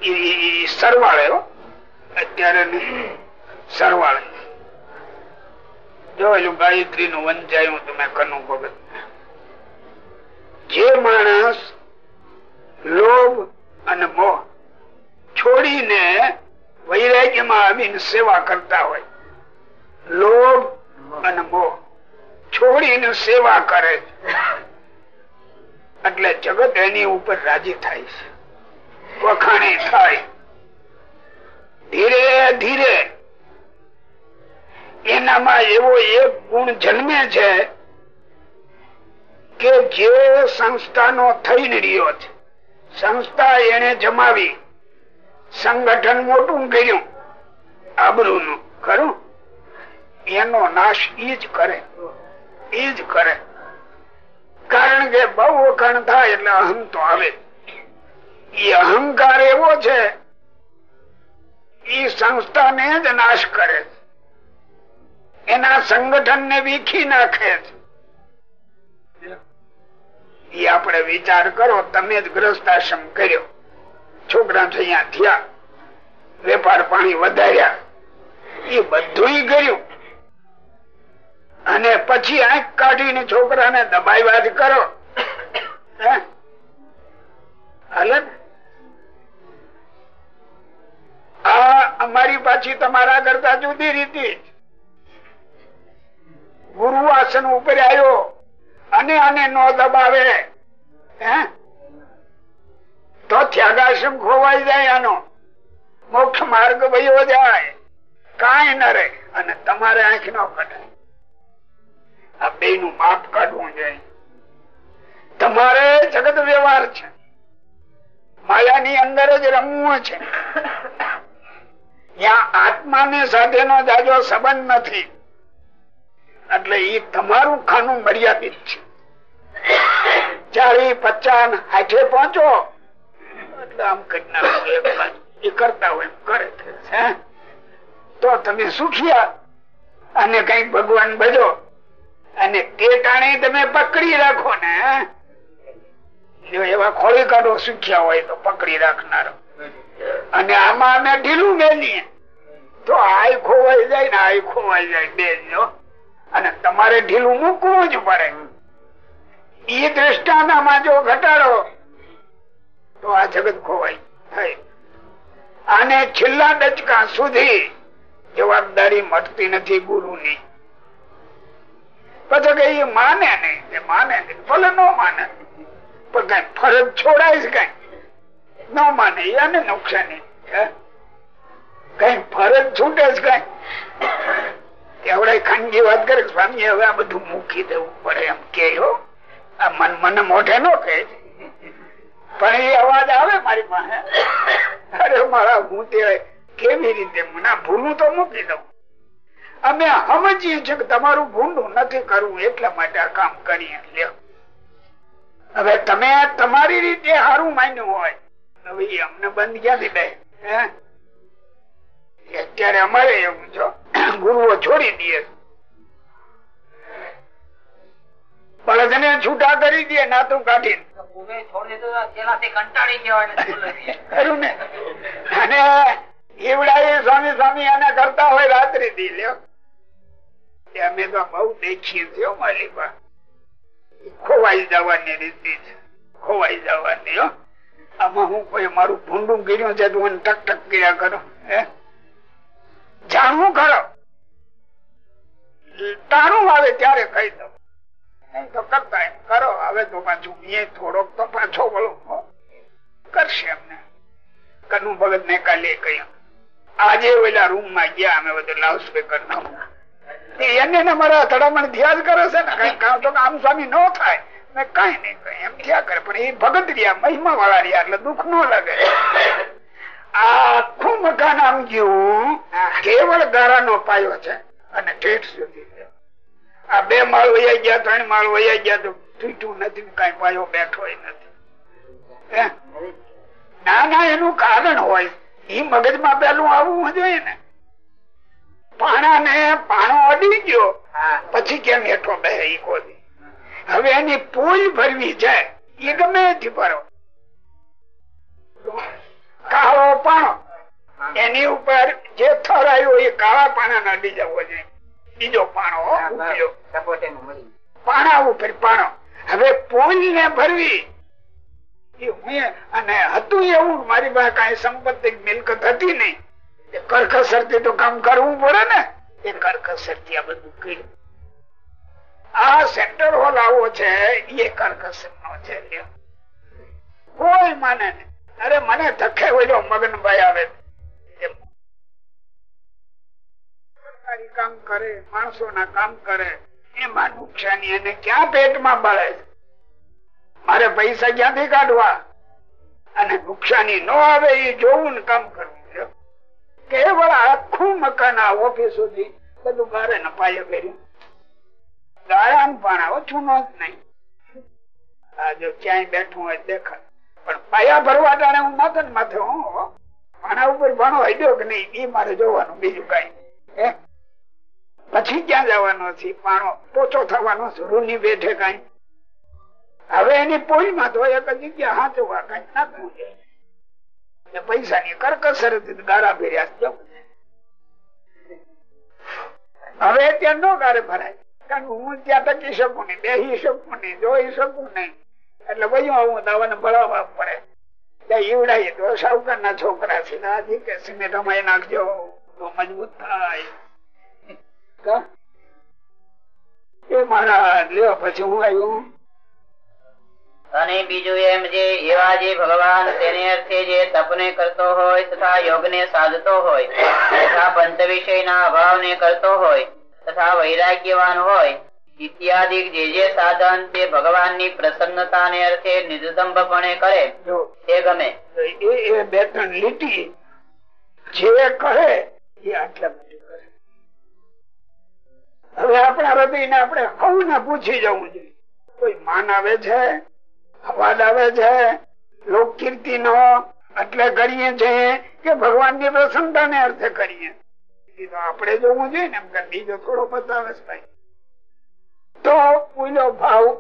એ સરવાળે અત્યારે. સરવાળે. જો માણસ લોભ અને મોહ છોડીને વૈરાગ્યમાં આવીને સેવા કરતા હોય, લોભ અને મોહ છોડીને સેવા કરે છે. એટલે જગત એની ઉપર રાજી થાય છે. વખાણી થાય. ધીરે ધીરે એનામાં એવો એક ગુણ જન્મે છે કે જે સંસ્થાનો થઈ રહ્યો છે. સંસ્થા એને જમાવી, સંગઠન મોટું કર્યું, આબરૂનું, ખરું? એનો નાશ ઈ જ કરે, ઈ કરે. કારણ કે બહુ વખાણ થાય એટલે અહમ તો આવે. એ અહંકાર એવો છે એ સંસ્થાને જ નાશ કરે છે. એના સંગઠન ને વીખી નાખે એ આપણે વિચાર કરો, તમે જ ગ્રસ્તાશ્રમ કર્યો. છોકરા અહીંયા થયા. વેપાર પાણી વધાર્યા. એ બધું કર્યું. અને પછી આંખ કાઢીને છોકરાને દબાવ્યા જ કરો. આ અમારી પાછી તમારા કરતા જુદી રીતિ ગુરુ આસન ઉપર આવ્યો અને આને નો દબાવે. હે? તો ત્યાગાશ્રમ ખોવાઈ જાય આનો. મોક્ષ માર્ગ વયો જાય. કાંઈ ન રહે. અને તમારે આંખ ન કઢાય આ બે નું માપ કાઢવું જોઈએ. તમારે જગત વ્યવહાર છે. માયાની અંદર જ રમવું છે. ત્યાં આત્માને સાથેનો જાજો સંબંધ નથી. એટલે એ તમારું ખાનું મર્યાદિત છે. ચાલી પચાસ હાથે પહોંચો. એટલે આમ નાખો એ કરતા હોય કરે તો તમે સુખિયા. અને કઈ ભગવાન ભજો અને તે ટાણે તમે પકડી રાખો ને જો એવા ખોળી કાઢો સુખ્યા હોય તો પકડી રાખનારો. અને આમાં અમે ઢીલું મેલીએ. તો આય ખોવાઈ જાય ને આય ખોવાઈ જાય, બે જો. અને તમારે ઢીલું મૂકવું જ પડે. એ દ્રષ્ટાંતમાં જો ઘટાડો, તો આ જગત ખોવાય. આને છેલ્લા દચકા સુધી જવાબદારી મળતી નથી ગુરુની. પછી એ માને નહીં માને નહીં. ભલે ન માને, પણ કઈ ફરજ છોડાય છે કઈ. ન માને એને નુકસાની? કઈ ફરજ છૂટે છે કઈ. એવડે ખાનગી વાત કરે, સ્વામી, હવે આ બધું મૂકી દેવું પડે. એમ કે આ મન, મને મોઢે નો કહે. પણ એ અવાજ આવે મારી પાસે. અરે, મારા, હું તે કેવી રીતે? ભૂલું તો મૂકી દઉં. અમે સમજીએ છીએ કે તમારું ભૂંડું નથી કરવું, એટલા માટે આ કામ કરીએ. લ્યો. હવે તમે તમારી રીતે સારું માન્યું હોય. અમને બંધ ક્યાંથી દે? અત્યારે અમારે એવું છો. ગુરુઓ છોડી દે. બળદને છૂટા કરી દે નાતું કાઢી અને એવડા સ્વામી સ્વામી આને કરતા હોય રાત્રિ દી લ્યો. અમે તો બહુ દેખીએ છીએ માલિકા ખોવાઈ જવાની રીતિ છે. ખોવાઈ જવાની હો. આમાં હું કોઈ મારું ભૂંડું કર્યું છે તું ટક ટક કર્યા કરો. હે? જાણવું ખરો. તારું આવે ત્યારે કહી દઉં. નહીં તો કરતા એમ કરો હવે તો પાછું એ થોડોક તો પાછો બોલો કરશે અમને કનુ ભગત ને કાલે કહ્યું આજે ઓલા રૂમમાં ગયા અમે બધું લાઉડ સ્પીકર એને મારા અથડામણ ધ્યાન કરે છે ને કઈ કામ તો આમ સ્વામી ન થાય. મેં કઈ નહીં કઈ એમ થયા કરે પણ એ ભગત રહ્યા મહિમા વાળા રહ્યા એટલે દુઃખ ન લાગે. આખું મકાન આમ ગયું કેવળ ગારાનો પાયો છે. અને ઠેઠ સુધી. આ બે માળ વયા ગયા ત્રણ માળ વયા ગયા તો તૂટ્યું નથી કઈ પાયો બેઠો નથી. ના ના એનું કારણ હોય. એ મગજમાં પેલું આવવું જોઈએ ને. પાણા ને પાણો અડી ગયો પછી કેમ હેઠો બે ઈ હવે એની પૂલ ભરવી છે એ ગમે થી ભરો. કાળો પાણો. એની ઉપર જે થર આવ્યો એ કાળા પાણા ના જવો જોઈએ. બીજો પાણો પાણા ઉપર પાણો. હવે પૂલ ને ભરવી અને હતું એવું મારી પાસે કઈ સંપત્તિ મિલકત હતી નહીં. એ કરકસરથી તો કામ કરવું પડે ને. એ કરખસરથી આ બધું કર્યું. આ સેન્ટર હોલ આવો છે એ કરકસર નો છે. કોઈ માને અરે મને ધખે ઓલો મગનભાઈ આવે. સરકારી કામ કરે માણસો કામ કરે એમાં નુકસાની એને ક્યાં પેટમાં બળે મારે પૈસા ક્યાંથી કાઢવા? અને નુકસાની ન આવે એ જોવું કામ કરવું ઓછું નો જ ક્યાંય બેઠું હોય દેખાય. પણ પાયા ભરવા ટાણે હું માથે માથે, હું, હો. ઉપર ભણો હડ્યો કે નહીં એ મારે જોવાનું, બીજું કઈ પછી ક્યાં જવાનો છે? પાણો પોચો થવાનો છે, રૂની બેઠે કઈ. હવે એની પોઈમાં તો એક જગ્યા હાચવા કઈ નાખવું છે પૈસા ની કરકસર ગારા ફેર્યા. હવે ત્યાં નો ગારે ભરાય. કારણ હું ત્યાં ટકી શકું નહીં બેસી શકું નહીં, જોઈ શકું નહીં. એટલે વયું આવું દાવાને ભરાવવા પડે. ત્યાં ઈવડાઈએ તો સાવકાર ના છોકરા છે, ને આજે કે સિમેન્ટ અમાય નાખજો. તો મજબૂત થાય? એ મારા લ્યો પછી હું આવ્યું? અને બીજું એમ જે એવા જે ભગવાન તેને અર્થે જે તપને કરતો હોય તથા યોગને સાધતો હોય તથા પંચ વિષયના અભાવને કરતો હોય તથા વૈરાગ્યવાન હોય ઇત્યાદિ જે જે સાધન તે ભગવાનની પ્રસન્નતાને અર્થે નિર્દંભપણે કરે તે ગમે. એ બે ત્રણ લીટી જે કહે એ આટલા કરે હવે આપણા હૃદય ને આપણે સૌને પૂછી જવું જોઈએ. કોઈ માન આવે છે? અવાજ આવે છે? લોક કીર્તિ નો એટલે કરીએ છીએ કે ભગવાનની પ્રસન્નતા ને અર્થે કરીએ? તો આપણે જોવું જોઈએ ને, એમ કે બીજો થોડો બતાવે ભાઈ. તો પૂજો ભાવ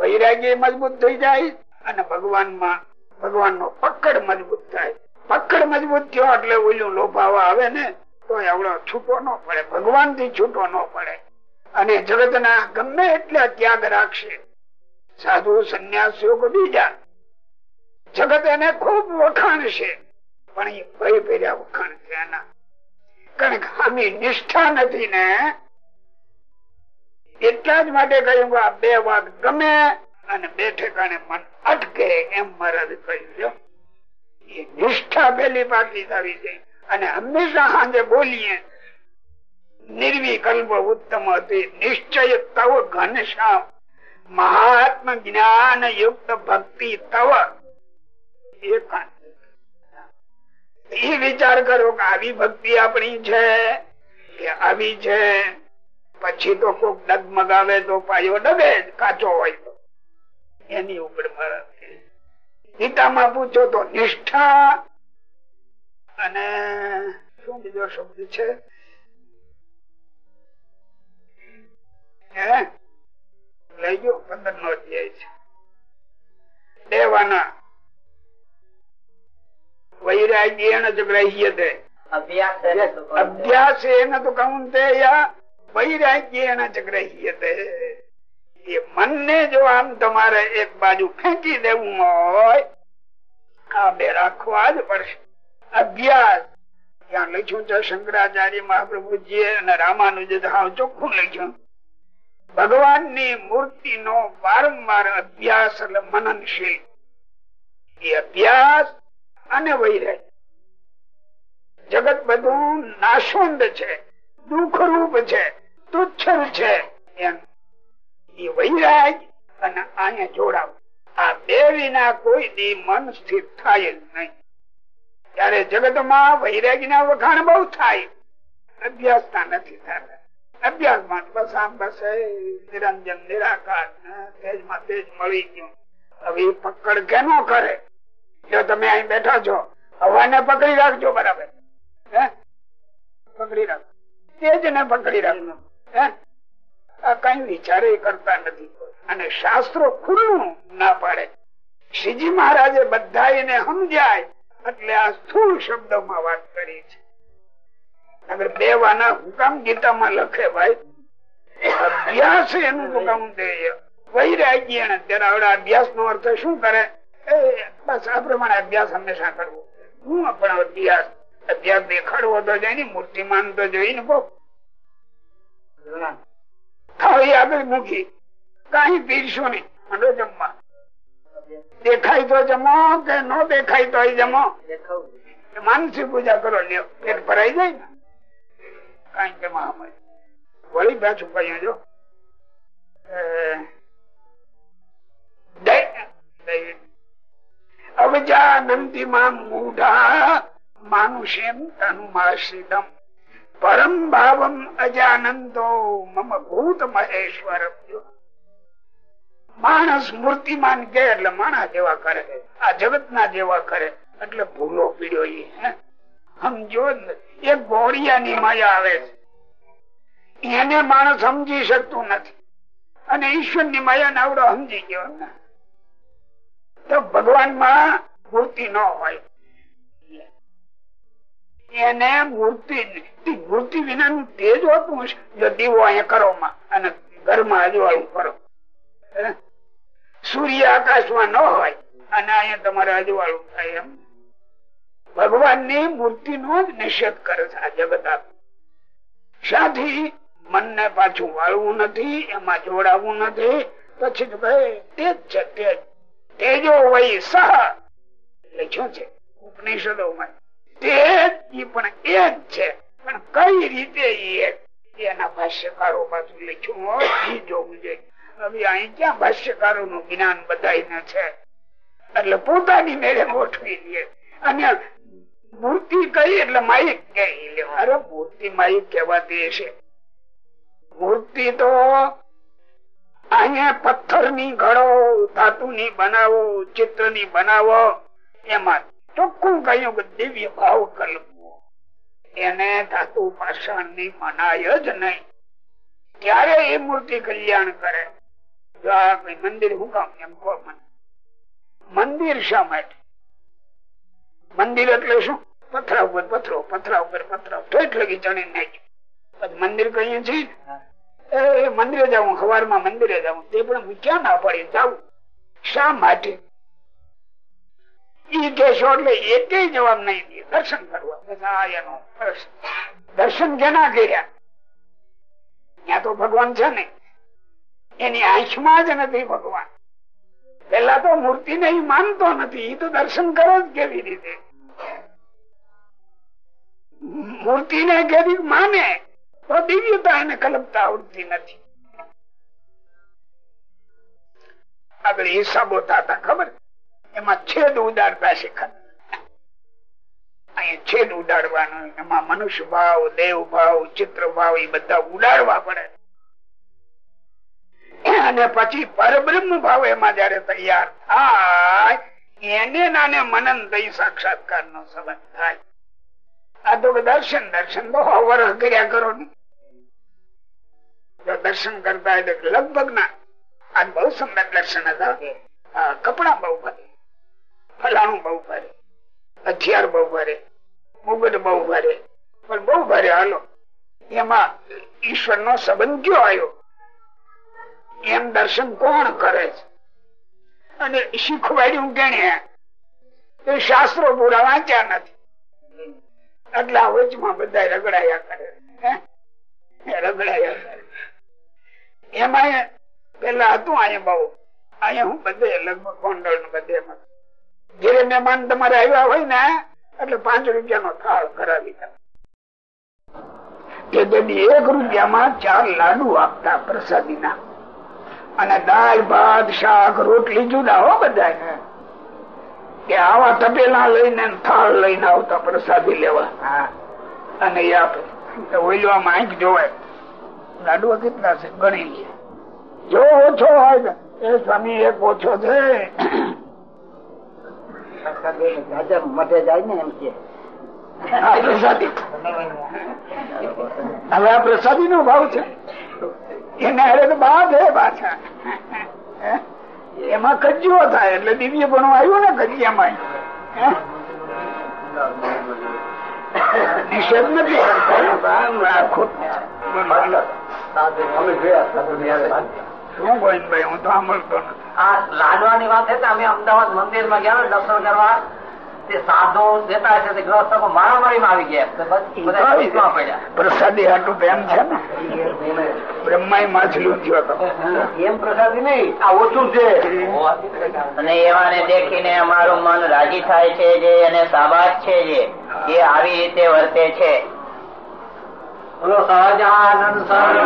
વૈરાગ્ય મજબૂત થઈ જાય અને ભગવાનમાં ભગવાન નો પકડ મજબૂત થાય. પકડ મજબૂત થયો એટલે ઓલું લોભાવા આવે ને તો એવડો છૂટો ન પડે. ભગવાનથી છૂટો ન પડે. અને જગત ના ગમે એટલા ત્યાગ રાખશે. સાધુ સંન્યાસીઓ બીજા, જગત એને ખૂબ વખાણશે. પણ એ ભય ભેર્યા વખાણ થયા કારણ કે આમી નિષ્ઠા નથી ને. એટલા જ માટે કહ્યું આ બે વાત ગમે અને બે ઠેકાણે મન અટકે એમ મહારાજ કહ્યું છે. નિષ્ઠા પેલી પાકી થવી છે. અને હંમેશા સાંજે બોલીએ. નિર્વિકલ્પ ઉત્તમ હતી. નિશ્ચય તવ ઘનશ્યામ. મહાત્મ જ્ઞાન યુક્ત ભક્તિ તવ. એ વિચાર કરો કે આવી ભક્તિ આપણી છે કે આવી છે. પછી તો કોક ડગમગાવે તો પાયો ડગે કાચો હોય તો. એની ઉપર ગીતામાં પૂછો તો નિષ્ઠા અને શું બીજો શબ્દ છે? લઈ ગયો પંદર નો અધ્યાય છે. દેવાના વૈરાગ્યેણ જ ગ્રહ્યતે અભ્યાસેન તો કૌંતેય વૈરાગ્યેણ જ ગ્રહ્યતે એ મનને જો આમ તમારે એક બાજુ ફેંકી દેવું હોય આ બે રાખવા જ પડશે. અભ્યાસ. ત્યાં લખ્યું છે શંકરાચાર્ય મહાપ્રભુજી અને રામાનુજ હાવ ચોખ્ખું લખ્યું. ભગવાનની મૂર્તિ નો વારંવાર અભ્યાસ એટલે મનનશીલ અભ્યાસ અને વૈરાગ જગત બધું નાશવંત છે, દુઃખરૂપ છે તુચ્છર છે, એમ. અને અહીંયા જોડાવ. આ બે વિના કોઈ દી મન સ્થિર થાય નહીં. ત્યારે જગતમાં વૈરાગી ના વખાણ બહુ થાય. અભ્યાસતા નથી થતા. અભ્યાસમાં બસ આમ પકડ રાખજો બરાબર. હે? આ કઈ વિચારે કરતા નથી. અને શાસ્ત્રો ખુલ્લું ના પાડે. શ્રીજી મહારાજે બધા એને સમજાય, એટલે આ સ્થૂળ શબ્દોમાં વાત કરી છે. બે વાના હુકામ ગીતામાં લખે ભાઈ અભ્યાસ એનું હુકામ દે વૈરાગ્ય ત્યારે આવડે અભ્યાસ નો અર્થ શું કરે? બસ આ પ્રમાણે અભ્યાસ હંમેશા કરવો. હું પણ અભ્યાસ અભ્યાસ દેખાડવો તો જાય ને મૂર્તિમાન તો જોઈને બહુ થાળી આગળ મૂકી. કઈ પીરશું નહીં. મંડો જમવા. દેખાય તો જમો કે ન દેખાય તો જમો. માનસી પૂજા કરો લ્યો. પેટ ભરાઈ જાય ને. પરમ ભાવમ અજાનંદો, મમ ભૂત મહેશ્વર. માણસ મૂર્તિમાન કે એટલે માણસ જેવા કરે? આ જગત ના જેવા કરે? એટલે ભૂલો પીડ્યો એ સમજો એ ગોળિયાની માયા આવે છે. એને માણસ સમજી શકતું નથી. અને ઈશ્વરની માયા નાવડો સમજી ગયો તો ભગવાનમાં મૂર્તિ ન હોય. એને મૂર્તિ મૂર્તિ વિનાનું તેજ હોતું જો દીવો અહીંયા કરો માં અને ઘરમાં અજવાળું કરો. સૂર્ય આકાશમાં ન હોય. અને અહીંયા તમારે અજવાળું થાય એમ. ભગવાન મૂર્તિ નો જ નિષેધ કરે છે આ જગત શાથી મનને પાછું વાળવું નથી, એમાં જોડાવું નથી. પછી તો તેજ વય સહ. લખ્યું છે? ઉપનિષદોમાં તેજ એ પણ એ જ છે. પણ કઈ રીતે એના ભાષ્યકારો પાછું લખ્યું હોય એ જોવું જોઈએ હવે અહીં ક્યાં ભાષ્યકારો નું જ્ઞાન બધાને છે? એટલે પોતાની મેળે ગોઠવી દે અને મૂર્તિ કઈ એટલે માઇક કે અરે મૂર્તિ માઇક કહેવાતી છે. મૂર્તિ તો અહીંયા પથ્થરની ઘડો ધાતુ ની બનાવો ચિત્રની બનાવો એમાં ચોખ્ખું કહ્યું કે દિવ્ય ભાવ કલ્પવો એને ધાતુ પાષાણની મનાય જ નહીં. ત્યારે એ મૂર્તિ કલ્યાણ કરે? જો આ મંદિર હું કામ એમ કહો મંદિર શા માટે? મંદિર એટલે શું? પથરા ઉપર પથરો પથરા ઉપર પથરા ઠેઠ લગી ચણી નાખ્યું. મંદિર કહીએ છીએ એ મંદિરે જવું સવારમાં મંદિરે જવું તે પણ ક્યાં ના પડે જવું શા માટે? ઈ કેશો એટલે એક જવાબ નહીં દે. દર્શન કરવા. એનો દર્શન કેના કર્યા? ત્યાં તો ભગવાન છે ને. એની આંખમાં જ નથી ભગવાન. પેલા તો મૂર્તિ ને માનતો નથી. એ તો દર્શન કરો જ કેવી રીતે? મૂર્તિ ને ગરીબ માને, તો દિવ્યતા એને કલપતા આવડતી નથી. આગળ હિસાબો થતા ખબર? એમાં છેદ ઉદારતા શીખત અહીંયા છેદ ઉડાડવાનો, એમાં મનુષ્ય ભાવ, દેવ ભાવ, ચિત્ર ભાવ, એ બધા ઉડાડવા પડે. અને પછી પરબ્રહ્મ ભાવ એમાં જયારે તૈયાર થાય એને નાને મનન થઈ સાક્ષાત્કાર નો સંબંધ થાય. આ તો દર્શન દર્શન તો અવરહ કર્યા કરો દર્શન કરતા એટલે લગભગ ના. આ બહુ સુંદર દર્શન હતા. કપડા બહુ ભરે. ફલાણું બહુ ભરે. હથિયાર બહુ ભરે. મુગટ બહુ ભરે. પણ બહુ ભરે, હાલો. એમાં ઈશ્વર નો સંબંધ કયો આવ્યો? એમ દર્શન કોણ કરે છે? અને શીખવાડ્યું કેને એ શાસ્ત્રો પૂરા વાંચ્યા નથી. એટલે આ વચમાં બધા રગડાયા કરે. રગડાયા કરે. એમાં પેલા હતું અહીંયા બહુ. અહીંયા હું બધે લગભગ ગોંડલ બધે જયારે મહેમાન તમારે આવ્યા હોય ને, એટલે પાંચ રૂપિયાનો થાળ કરાવી તેથી એક રૂપિયામાં ચાર લાડુ આપતા પ્રસાદીના. અને દાળ ભાત શાક રોટલી જુદા હો બધા કે આવા તપેલા લઈને થાળ લઈને આવતા પ્રસાદી લેવા. અને એ આપે તો ઓઈલવામાં આંખ જોવાય. લાડવા કેટલા છે? ગણી લે. જો ઓછો હોય એ સ્વામી એક ઓછો છે. મઠે જાય ને એમ કે હવે આ પ્રસાદી નો ભાવ છે. એને હારે તો બા પાછા. એમાં કજ્જો થાય એટલે દિવ્ય પણ આવ્યું ને કજિયામાં નિષેધ નથી. શું ગોવિંદભાઈ હું તો સાંભળતો નથી. આ લાડવાની વાત છે અમે અમદાવાદ મંદિરમાં ગયા દર્શન કરવા. તે સાધુ છે તે આવી ગયા પ્રસાદી હાટું તો છે ને? બ્રહ્મા માછલું થયો હતો. એમ પ્રસાદી નહીં આ ઓછું છે. અને એવાને દેખીને અમારું મન રાજી થાય છે જે અને સાબાદ છે જે એ આવી રીતે વર્તે છે. બોલો સહજાનંદ સ્વામી